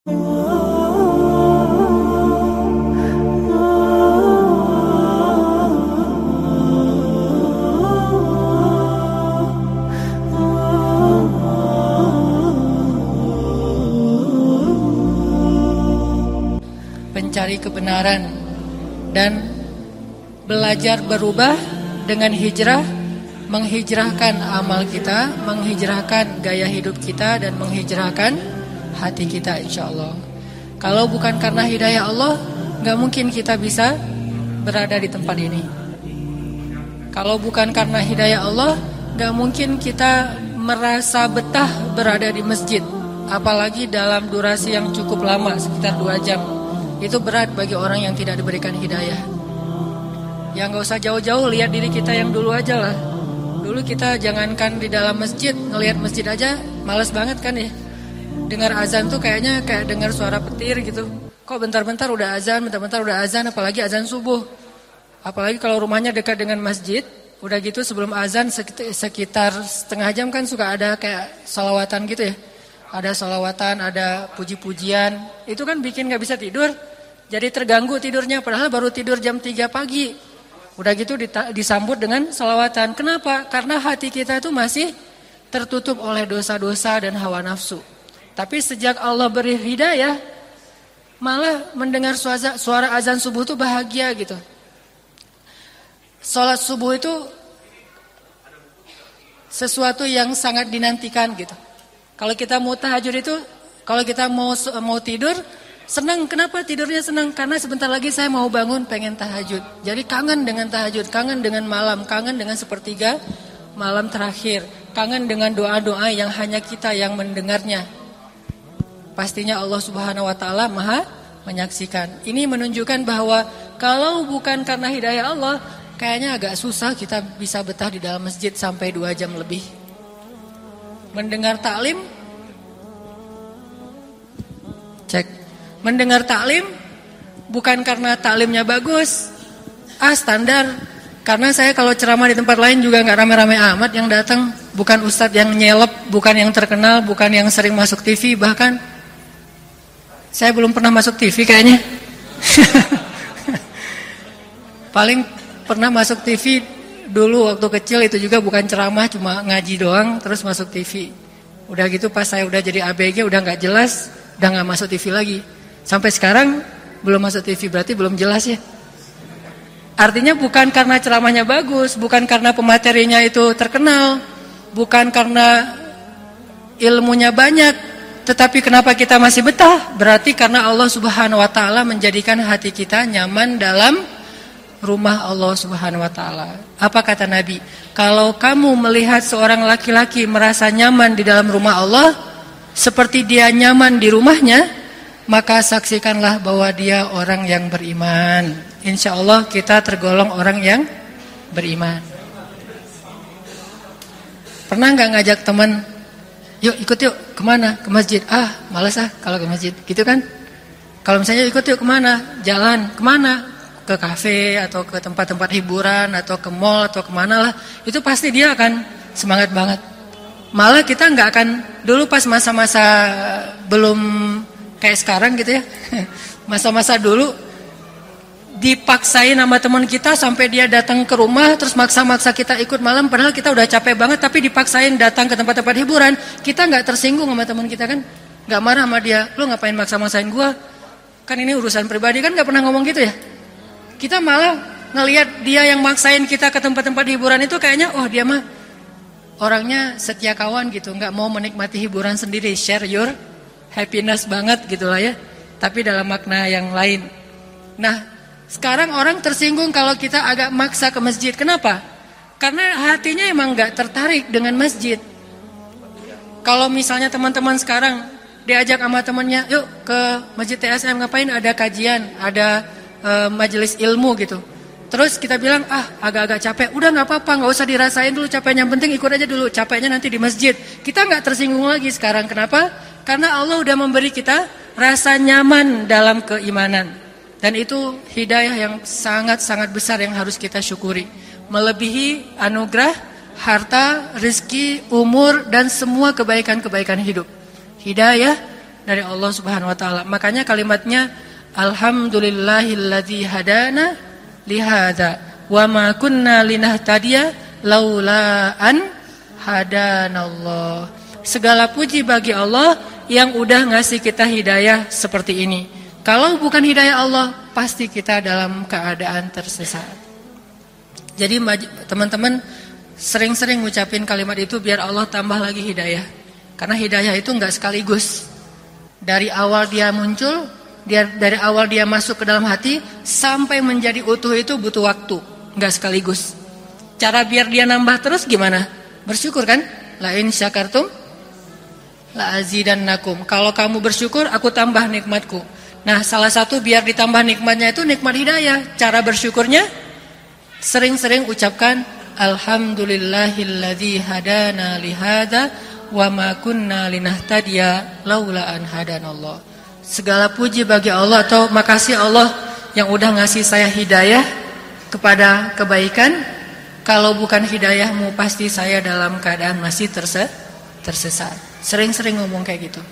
Mencari kebenaran dan belajar berubah dengan hijrah menghijrahkan amal kita, menghijrahkan gaya hidup kita dan menghijrahkan hati kita insya Allah. Kalau bukan karena hidayah Allah, nggak mungkin kita bisa berada di tempat ini. Kalau bukan karena hidayah Allah, nggak mungkin kita merasa betah berada di masjid, apalagi dalam durasi yang cukup lama sekitar dua jam. Itu berat bagi orang yang tidak diberikan hidayah. Yang nggak usah jauh-jauh lihat diri kita yang dulu aja lah. Dulu kita jangankan di dalam masjid, ngelihat masjid aja males banget kan ya. Dengar azan tuh kayaknya kayak dengar suara petir gitu. Kok bentar-bentar udah azan, bentar-bentar udah azan, apalagi azan subuh. Apalagi kalau rumahnya dekat dengan masjid, udah gitu sebelum azan sekitar setengah jam kan suka ada kayak salawatan gitu ya. Ada salawatan, ada puji-pujian. Itu kan bikin gak bisa tidur. Jadi terganggu tidurnya, padahal baru tidur jam 3 pagi. Udah gitu disambut dengan salawatan. Kenapa? Karena hati kita itu masih tertutup oleh dosa-dosa dan hawa nafsu. Tapi sejak Allah beri hidayah, malah mendengar suara, suara azan subuh itu bahagia gitu. Salat subuh itu sesuatu yang sangat dinantikan gitu. Kalau kita mau tahajud itu, kalau kita mau mau tidur, Senang, kenapa tidurnya senang? Karena sebentar lagi saya mau bangun pengen tahajud. Jadi kangen dengan tahajud, kangen dengan malam, kangen dengan sepertiga malam terakhir. Kangen dengan doa-doa yang hanya kita yang mendengarnya. Pastinya Allah subhanahu wa ta'ala maha menyaksikan. Ini menunjukkan bahwa kalau bukan karena hidayah Allah, kayaknya agak susah kita bisa betah di dalam masjid sampai dua jam lebih. Mendengar taklim, cek mendengar taklim bukan karena taklimnya bagus, ah standar. Karena saya kalau ceramah di tempat lain juga nggak rame-rame amat yang datang, bukan ustadz yang nyelep, bukan yang terkenal, bukan yang sering masuk TV, bahkan saya belum pernah masuk TV kayaknya. Paling pernah masuk TV dulu waktu kecil itu juga bukan ceramah, cuma ngaji doang, terus masuk TV. Udah gitu pas saya udah jadi ABG udah nggak jelas, udah nggak masuk TV lagi. Sampai sekarang belum masuk TV berarti belum jelas ya. Artinya bukan karena ceramahnya bagus, bukan karena pematerinya itu terkenal, bukan karena ilmunya banyak, tetapi kenapa kita masih betah? Berarti karena Allah Subhanahu wa taala menjadikan hati kita nyaman dalam rumah Allah Subhanahu wa taala. Apa kata Nabi? Kalau kamu melihat seorang laki-laki merasa nyaman di dalam rumah Allah seperti dia nyaman di rumahnya, maka saksikanlah bahwa dia orang yang beriman. Insya Allah kita tergolong orang yang beriman. Pernah nggak ngajak teman, yuk ikut yuk ke mana? Ke masjid. Ah, malas ah kalau ke masjid, gitu kan? Kalau misalnya ikut yuk ke mana? Jalan, ke mana? Ke kafe atau ke tempat-tempat hiburan atau ke mall atau ke mana lah. Itu pasti dia akan semangat banget. Malah kita nggak akan dulu pas masa-masa belum kayak sekarang gitu ya. Masa-masa dulu dipaksain sama teman kita sampai dia datang ke rumah terus maksa-maksa kita ikut malam padahal kita udah capek banget tapi dipaksain datang ke tempat-tempat hiburan. Kita nggak tersinggung sama teman kita kan? Nggak marah sama dia lu ngapain maksa-maksain gua? Kan ini urusan pribadi. Kan nggak pernah ngomong gitu ya? Kita malah ngelihat dia yang maksain kita ke tempat-tempat hiburan itu kayaknya oh dia mah orangnya setia kawan gitu nggak mau menikmati hiburan sendiri. Share your happiness banget gitu lah ya. Tapi dalam makna yang lain. Nah, sekarang orang tersinggung kalau kita agak maksa ke masjid. Kenapa? Karena hatinya emang gak tertarik dengan masjid. Kalau misalnya teman-teman sekarang diajak sama temannya, yuk ke masjid TSM ngapain? Ada kajian, ada uh, majelis ilmu gitu. Terus kita bilang, ah agak-agak capek. Udah nggak apa-apa, nggak usah dirasain dulu capeknya. Yang penting ikut aja dulu, capeknya nanti di masjid. Kita nggak tersinggung lagi sekarang. Kenapa? Karena Allah udah memberi kita rasa nyaman dalam keimanan. Dan itu hidayah yang sangat-sangat besar yang harus kita syukuri. Melebihi anugerah, harta, rezeki, umur, dan semua kebaikan-kebaikan hidup. Hidayah dari Allah Subhanahu wa taala. Makanya kalimatnya alhamdulillahilladzi hadana lihada wa ma kunna linahtadiya laula an hadanallah. Segala puji bagi Allah yang udah ngasih kita hidayah seperti ini. Kalau bukan hidayah Allah, pasti kita dalam keadaan tersesat. Jadi teman-teman sering-sering ngucapin kalimat itu biar Allah tambah lagi hidayah. Karena hidayah itu enggak sekaligus. Dari awal dia muncul, dia dari awal dia masuk ke dalam hati sampai menjadi utuh itu butuh waktu, enggak sekaligus. Cara biar dia nambah terus gimana? Bersyukur kan? La in syakartum la azidannakum. Kalau kamu bersyukur, aku tambah nikmatku. Nah, salah satu biar ditambah nikmatnya itu nikmat hidayah. Cara bersyukurnya sering-sering ucapkan alhamdulillahilladzi hadana lihada wa ma kunna linahtadiya laula an hadanallah. Segala puji bagi Allah atau makasih Allah yang udah ngasih saya hidayah kepada kebaikan kalau bukan hidayahmu pasti saya dalam keadaan masih terse tersesat. Sering-sering ngomong kayak gitu.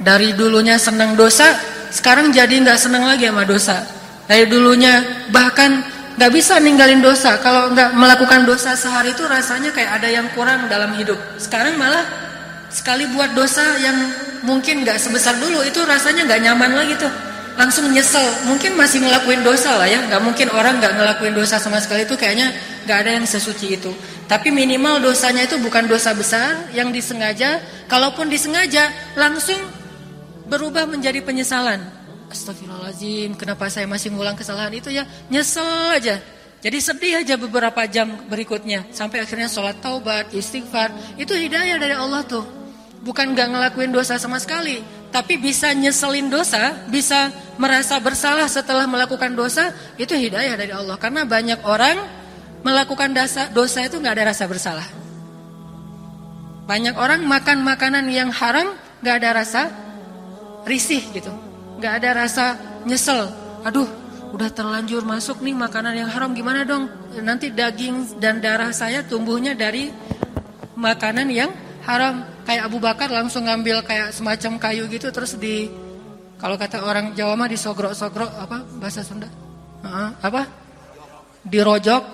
Dari dulunya senang dosa, sekarang jadi nggak senang lagi sama dosa. Dari dulunya bahkan nggak bisa ninggalin dosa. Kalau nggak melakukan dosa sehari itu rasanya kayak ada yang kurang dalam hidup. Sekarang malah sekali buat dosa yang mungkin nggak sebesar dulu itu rasanya nggak nyaman lagi tuh langsung nyesel mungkin masih ngelakuin dosa lah ya nggak mungkin orang nggak ngelakuin dosa sama sekali itu kayaknya nggak ada yang sesuci itu tapi minimal dosanya itu bukan dosa besar yang disengaja kalaupun disengaja langsung berubah menjadi penyesalan. Astagfirullahaladzim kenapa saya masih ngulang kesalahan itu ya? Nyesel aja. Jadi sedih aja beberapa jam berikutnya sampai akhirnya sholat taubat istighfar. Itu hidayah dari Allah tuh. Bukan nggak ngelakuin dosa sama sekali tapi bisa nyeselin dosa, bisa merasa bersalah setelah melakukan dosa, itu hidayah dari Allah. Karena banyak orang melakukan dosa, dosa itu nggak ada rasa bersalah. Banyak orang makan makanan yang haram nggak ada rasa risih gitu, nggak ada rasa nyesel. Aduh, udah terlanjur masuk nih makanan yang haram gimana dong? Nanti daging dan darah saya tumbuhnya dari makanan yang haram. Kayak Abu Bakar langsung ngambil kayak semacam kayu gitu terus di kalau kata orang Jawa mah disogrok-sogrok apa bahasa Sunda? Uh, apa? Dirojok.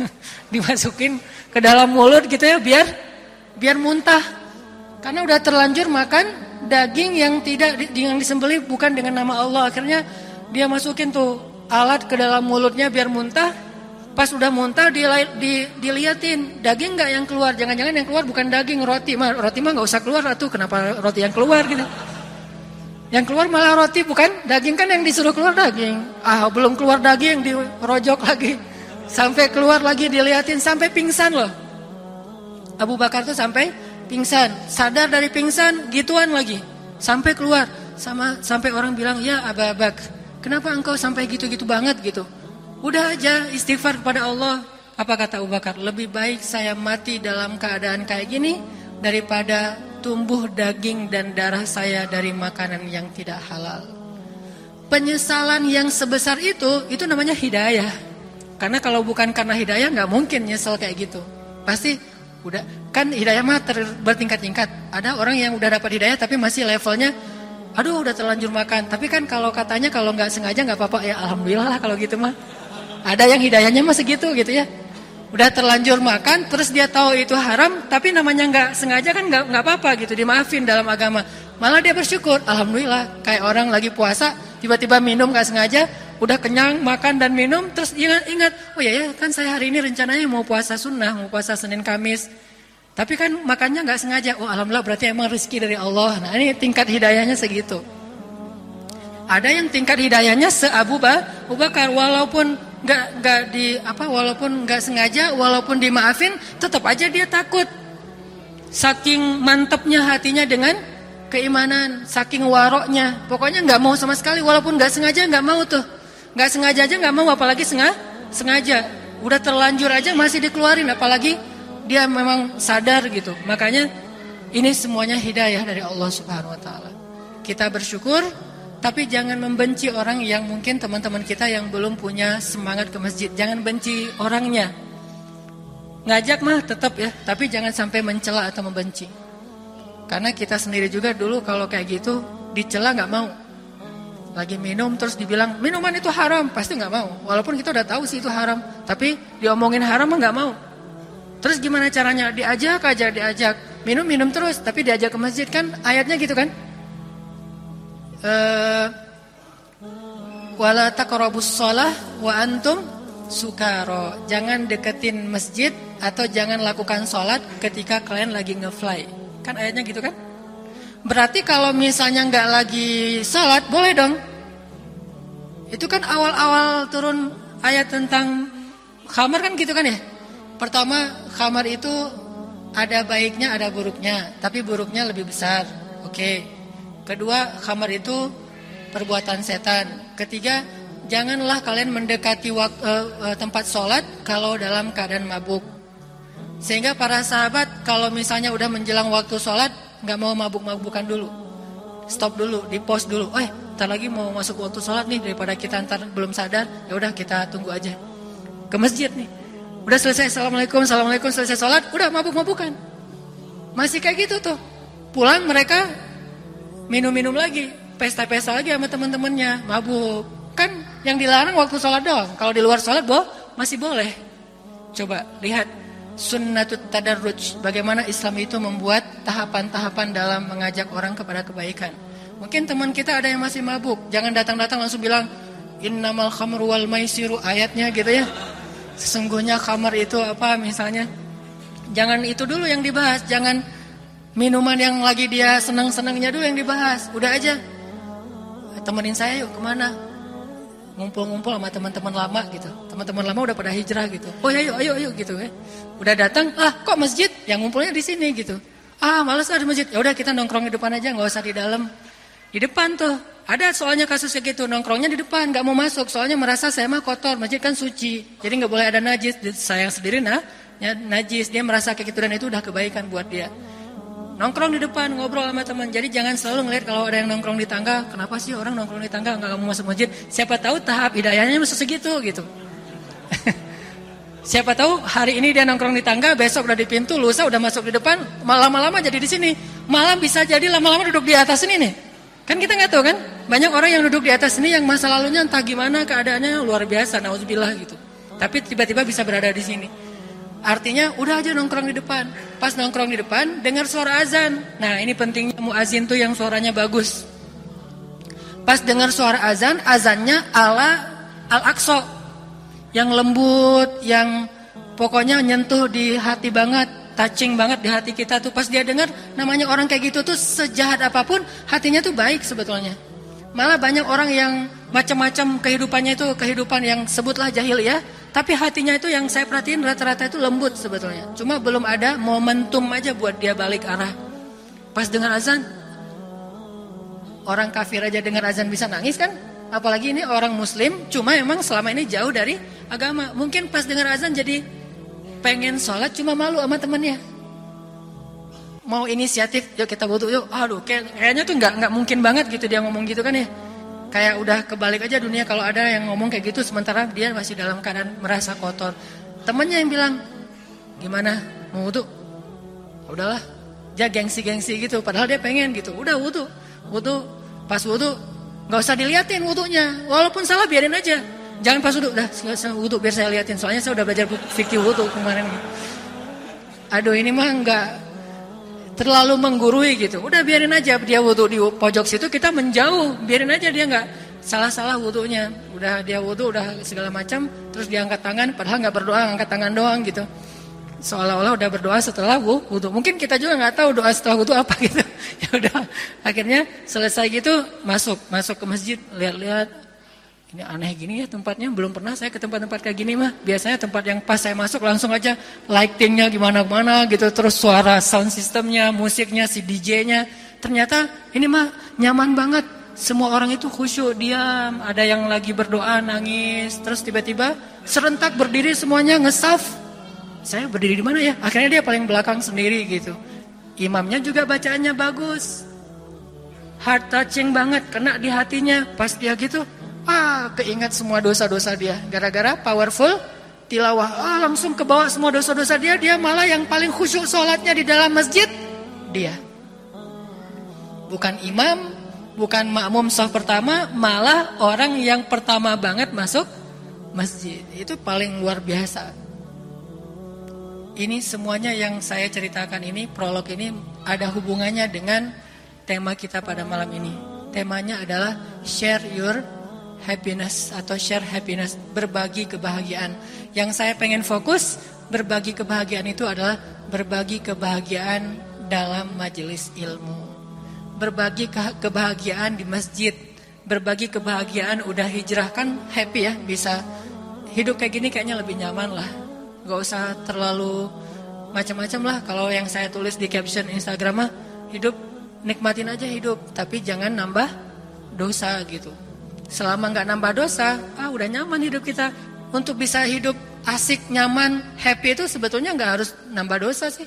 Dimasukin ke dalam mulut gitu ya biar biar muntah. Karena udah terlanjur makan daging yang tidak yang disembelih bukan dengan nama Allah akhirnya dia masukin tuh alat ke dalam mulutnya biar muntah Pas udah muntah di, di, diliatin daging nggak yang keluar. Jangan-jangan yang keluar bukan daging roti mah roti mah nggak usah keluar tuh kenapa roti yang keluar gitu. Yang keluar malah roti bukan daging kan yang disuruh keluar daging. Ah belum keluar daging dirojok lagi sampai keluar lagi diliatin sampai pingsan loh. Abu Bakar tuh sampai pingsan, sadar dari pingsan gituan lagi sampai keluar sama sampai orang bilang ya Abu Bakar kenapa engkau sampai gitu-gitu banget gitu. Udah aja istighfar kepada Allah. Apa kata Abu Bakar? Lebih baik saya mati dalam keadaan kayak gini daripada tumbuh daging dan darah saya dari makanan yang tidak halal. Penyesalan yang sebesar itu, itu namanya hidayah. Karena kalau bukan karena hidayah nggak mungkin nyesel kayak gitu. Pasti udah kan hidayah mah bertingkat-tingkat. Ada orang yang udah dapat hidayah tapi masih levelnya aduh udah terlanjur makan. Tapi kan kalau katanya kalau nggak sengaja nggak apa-apa ya alhamdulillah lah kalau gitu mah. Ada yang hidayahnya masih gitu gitu ya. Udah terlanjur makan, terus dia tahu itu haram, tapi namanya nggak sengaja kan nggak nggak apa-apa gitu, dimaafin dalam agama. Malah dia bersyukur, alhamdulillah. Kayak orang lagi puasa, tiba-tiba minum nggak sengaja, udah kenyang makan dan minum, terus ingat ingat, oh ya ya kan saya hari ini rencananya mau puasa sunnah, mau puasa Senin Kamis. Tapi kan makannya nggak sengaja, oh alhamdulillah berarti emang rezeki dari Allah. Nah ini tingkat hidayahnya segitu. Ada yang tingkat hidayahnya se Abu Bakar walaupun nggak nggak di apa walaupun nggak sengaja walaupun dimaafin tetap aja dia takut saking mantapnya hatinya dengan keimanan saking waroknya pokoknya nggak mau sama sekali walaupun nggak sengaja nggak mau tuh nggak sengaja aja nggak mau apalagi sengaja sengaja udah terlanjur aja masih dikeluarin apalagi dia memang sadar gitu makanya ini semuanya hidayah dari Allah Subhanahu Wa Taala kita bersyukur tapi jangan membenci orang yang mungkin teman-teman kita yang belum punya semangat ke masjid. Jangan benci orangnya. Ngajak mah tetap ya, tapi jangan sampai mencela atau membenci. Karena kita sendiri juga dulu kalau kayak gitu dicela nggak mau. Lagi minum terus dibilang minuman itu haram, pasti nggak mau. Walaupun kita udah tahu sih itu haram, tapi diomongin haram mah nggak mau. Terus gimana caranya? Diajak aja, diajak. Minum-minum terus, tapi diajak ke masjid kan ayatnya gitu kan? Eh wala taqrabus shalah wa antum sukaro. Jangan deketin masjid atau jangan lakukan sholat ketika kalian lagi ngefly. Kan ayatnya gitu kan? Berarti kalau misalnya nggak lagi salat boleh dong. Itu kan awal-awal turun ayat tentang khamar kan gitu kan ya? Pertama, khamar itu ada baiknya, ada buruknya, tapi buruknya lebih besar. Oke. Kedua, khamar itu perbuatan setan. Ketiga, janganlah kalian mendekati uh, uh, tempat sholat kalau dalam keadaan mabuk. Sehingga para sahabat kalau misalnya udah menjelang waktu sholat nggak mau mabuk-mabukan dulu. Stop dulu, di pause dulu. Eh, ntar lagi mau masuk waktu sholat nih daripada kita ntar belum sadar. Ya udah kita tunggu aja. Ke masjid nih. Udah selesai assalamualaikum, assalamualaikum selesai sholat, udah mabuk-mabukan. Masih kayak gitu tuh. Pulang mereka minum-minum lagi, pesta-pesta lagi sama teman-temannya, mabuk. Kan yang dilarang waktu sholat doang. Kalau di luar sholat, boh masih boleh. Coba lihat sunnatut tadarruj. Bagaimana Islam itu membuat tahapan-tahapan dalam mengajak orang kepada kebaikan. Mungkin teman kita ada yang masih mabuk. Jangan datang-datang langsung bilang innamal khamru wal maisiru ayatnya gitu ya. Sesungguhnya khamar itu apa misalnya? Jangan itu dulu yang dibahas. Jangan minuman yang lagi dia senang-senangnya dulu yang dibahas. Udah aja. Temenin saya yuk ke mana ngumpul-ngumpul sama teman-teman lama gitu. Teman-teman lama udah pada hijrah gitu. Oh ya, ayo ayo ayo gitu ya. Udah datang, ah kok masjid? Yang ngumpulnya di sini gitu. Ah males ada masjid. Ya udah kita nongkrong di depan aja, nggak usah di dalam. Di depan tuh ada soalnya kasusnya gitu nongkrongnya di depan, nggak mau masuk. Soalnya merasa saya mah kotor, masjid kan suci. Jadi nggak boleh ada najis. Saya sendiri nah, najis. Dia merasa kayak gitu dan itu udah kebaikan buat dia. Nongkrong di depan ngobrol sama teman. Jadi jangan selalu ngeliat kalau ada yang nongkrong di tangga. Kenapa sih orang nongkrong di tangga nggak mau masuk masjid? Siapa tahu tahap hidayahnya masih segitu gitu. Siapa tahu hari ini dia nongkrong di tangga, besok udah di pintu, lusa udah masuk di depan, lama-lama jadi di sini. Malam bisa jadi lama-lama duduk di atas ini nih. Kan kita nggak tahu kan? Banyak orang yang duduk di atas ini yang masa lalunya entah gimana keadaannya luar biasa, nauzubillah gitu. Tapi tiba-tiba bisa berada di sini. Artinya udah aja nongkrong di depan. Pas nongkrong di depan, dengar suara azan. Nah ini pentingnya muazin tuh yang suaranya bagus. Pas dengar suara azan, azannya ala al-aqsa. Yang lembut, yang pokoknya nyentuh di hati banget. Touching banget di hati kita tuh. Pas dia dengar namanya orang kayak gitu tuh sejahat apa pun, hatinya tuh baik sebetulnya. Malah banyak orang yang macam-macam kehidupannya itu kehidupan yang sebutlah jahil ya tapi hatinya itu yang saya perhatiin rata-rata itu lembut sebetulnya. Cuma belum ada momentum aja buat dia balik arah. Pas dengar azan, orang kafir aja dengar azan bisa nangis kan? Apalagi ini orang muslim, cuma emang selama ini jauh dari agama. Mungkin pas dengar azan jadi pengen sholat cuma malu sama temennya. Mau inisiatif, yuk kita butuh yuk. Aduh, kayaknya tuh nggak nggak mungkin banget gitu dia ngomong gitu kan ya kayak udah kebalik aja dunia kalau ada yang ngomong kayak gitu sementara dia masih dalam keadaan merasa kotor. Temennya yang bilang, gimana mau wudhu? Udahlah, dia gengsi-gengsi gitu. Padahal dia pengen gitu. Udah wudhu, wudhu, pas wudhu nggak usah diliatin wudhunya. Walaupun salah biarin aja. Jangan pas wudhu, udah wudhu biar saya liatin. Soalnya saya udah belajar fikih wudhu kemarin. Aduh ini mah nggak terlalu menggurui gitu. Udah biarin aja dia wudhu di pojok situ, kita menjauh. Biarin aja dia nggak salah-salah wudhunya. Udah dia wudhu, udah segala macam, terus dia angkat tangan, padahal nggak berdoa, angkat tangan doang gitu. Seolah-olah udah berdoa setelah wudhu. Mungkin kita juga nggak tahu doa setelah wudhu apa gitu. ya udah, akhirnya selesai gitu masuk, masuk ke masjid, lihat-lihat ini aneh gini ya tempatnya, belum pernah saya ke tempat-tempat kayak gini mah. Biasanya tempat yang pas saya masuk langsung aja lightingnya gimana-gimana gitu, terus suara sound systemnya, musiknya, si DJ-nya. Ternyata ini mah nyaman banget. Semua orang itu khusyuk, diam. Ada yang lagi berdoa, nangis. Terus tiba-tiba serentak berdiri semuanya ngesaf. Saya berdiri di mana ya? Akhirnya dia paling belakang sendiri gitu. Imamnya juga bacaannya bagus. Heart touching banget, kena di hatinya. Pas dia gitu, Ah, keingat semua dosa-dosa dia. Gara-gara powerful tilawah. Ah, langsung ke bawah semua dosa-dosa dia. Dia malah yang paling khusyuk sholatnya di dalam masjid. Dia. bukan imam, bukan makmum sah pertama, malah orang yang pertama banget masuk masjid. Itu paling luar biasa. Ini semuanya yang saya ceritakan ini, prolog ini ada hubungannya dengan tema kita pada malam ini. Temanya adalah share your happiness atau share happiness, berbagi kebahagiaan. Yang saya pengen fokus berbagi kebahagiaan itu adalah berbagi kebahagiaan dalam majelis ilmu. Berbagi ke kebahagiaan di masjid, berbagi kebahagiaan udah hijrah kan happy ya, bisa hidup kayak gini kayaknya lebih nyaman lah. Gak usah terlalu macam-macam lah kalau yang saya tulis di caption Instagram mah hidup nikmatin aja hidup, tapi jangan nambah dosa gitu. Selama nggak nambah dosa, ah udah nyaman hidup kita. Untuk bisa hidup asik, nyaman, happy itu sebetulnya nggak harus nambah dosa sih.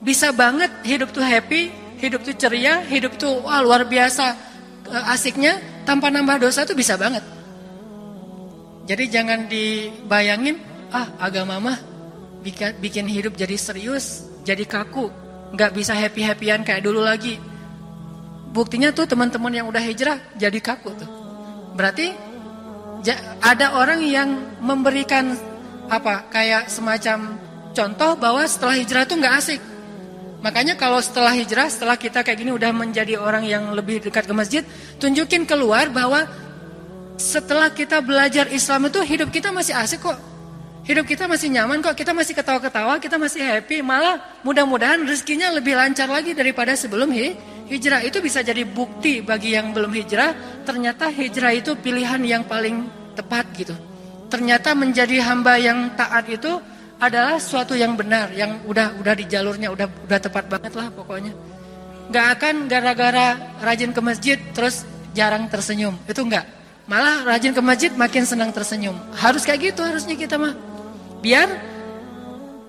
Bisa banget hidup tuh happy, hidup tuh ceria, hidup tuh wah luar biasa eh, asiknya tanpa nambah dosa tuh bisa banget. Jadi jangan dibayangin, ah agama mah bikin, bikin hidup jadi serius, jadi kaku, nggak bisa happy-happyan kayak dulu lagi. Buktinya tuh teman-teman yang udah hijrah jadi kaku tuh. Berarti ada orang yang memberikan apa kayak semacam contoh bahwa setelah hijrah itu nggak asik. Makanya kalau setelah hijrah, setelah kita kayak gini udah menjadi orang yang lebih dekat ke masjid, tunjukin keluar bahwa setelah kita belajar Islam itu hidup kita masih asik kok. Hidup kita masih nyaman kok, kita masih ketawa-ketawa, kita masih happy, malah mudah-mudahan rezekinya lebih lancar lagi daripada sebelum hijrah. Itu bisa jadi bukti bagi yang belum hijrah, ternyata hijrah itu pilihan yang paling tepat gitu. Ternyata menjadi hamba yang taat itu adalah suatu yang benar, yang udah udah di jalurnya, udah udah tepat banget lah pokoknya. Gak akan gara-gara rajin ke masjid terus jarang tersenyum, itu enggak. Malah rajin ke masjid makin senang tersenyum. Harus kayak gitu harusnya kita mah. Biar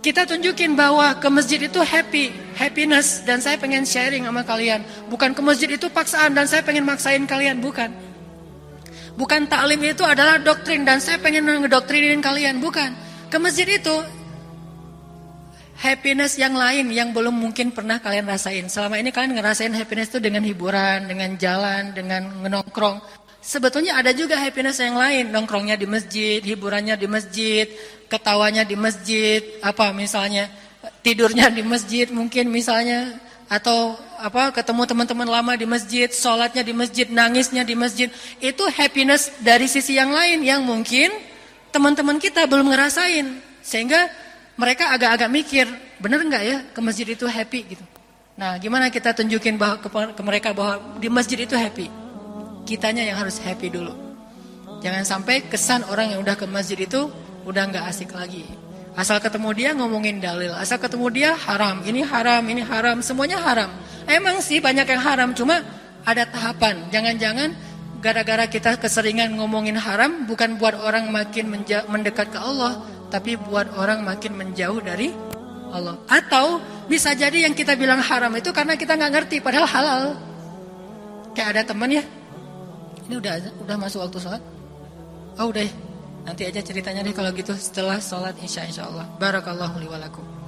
kita tunjukin bahwa ke masjid itu happy, happiness dan saya pengen sharing sama kalian. Bukan ke masjid itu paksaan dan saya pengen maksain kalian, bukan. Bukan taklim itu adalah doktrin dan saya pengen ngedoktrinin kalian, bukan. Ke masjid itu happiness yang lain yang belum mungkin pernah kalian rasain. Selama ini kalian ngerasain happiness itu dengan hiburan, dengan jalan, dengan nongkrong. Sebetulnya ada juga happiness yang lain, nongkrongnya di masjid, hiburannya di masjid, ketawanya di masjid, apa misalnya tidurnya di masjid mungkin misalnya atau apa ketemu teman-teman lama di masjid, sholatnya di masjid, nangisnya di masjid, itu happiness dari sisi yang lain yang mungkin teman-teman kita belum ngerasain, sehingga mereka agak-agak mikir, benar nggak ya ke masjid itu happy gitu. Nah, gimana kita tunjukin bahwa ke, ke mereka bahwa di masjid itu happy? Kitanya yang harus happy dulu. Jangan sampai kesan orang yang udah ke masjid itu udah nggak asik lagi. Asal ketemu dia ngomongin dalil, asal ketemu dia haram, ini haram, ini haram, semuanya haram. Emang sih banyak yang haram, cuma ada tahapan. Jangan-jangan gara-gara kita keseringan ngomongin haram bukan buat orang makin mendekat ke Allah, tapi buat orang makin menjauh dari Allah. Atau bisa jadi yang kita bilang haram itu karena kita nggak ngerti padahal halal. Kayak ada teman ya, ini udah udah masuk waktu sholat? Oh udah. Nanti aja ceritanya deh kalau gitu setelah sholat insya insya Allah. Barakallahu liwalakum.